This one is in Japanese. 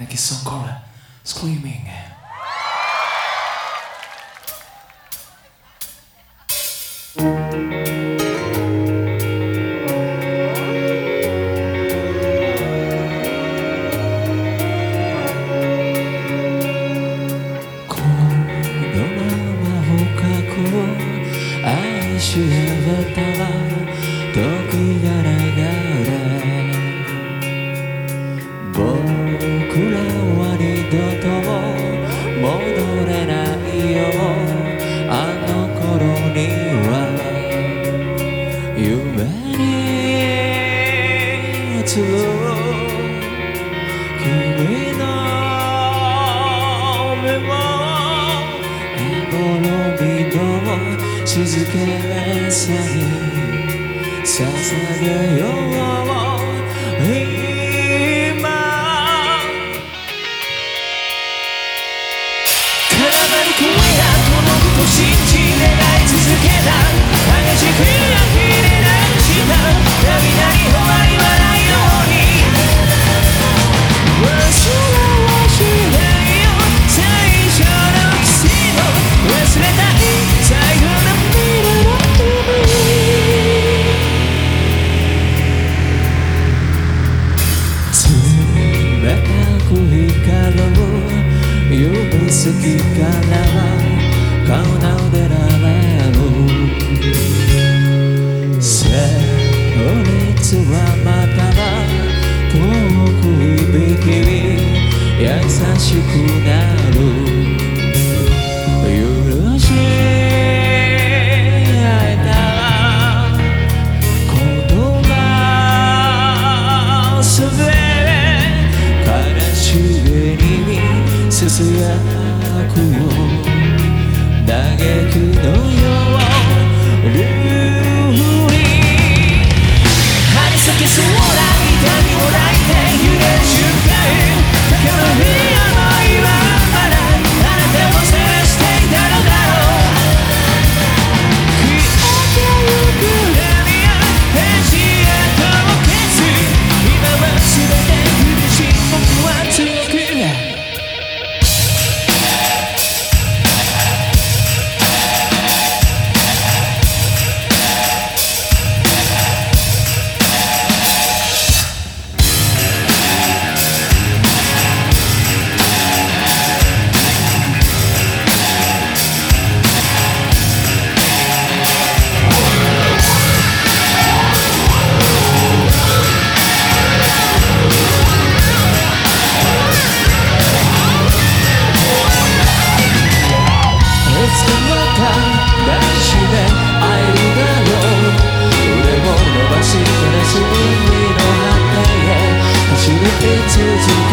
Like a song called Screaming. このまま捕獲を愛し合ったわ時が流れ 静けさに捧げよう今体に声が届くと信じ願い続けた激しく溢れく光を指先から顔の出られる旋律はまたは遠く響きに優しくなるささやくよ嘆くのよ to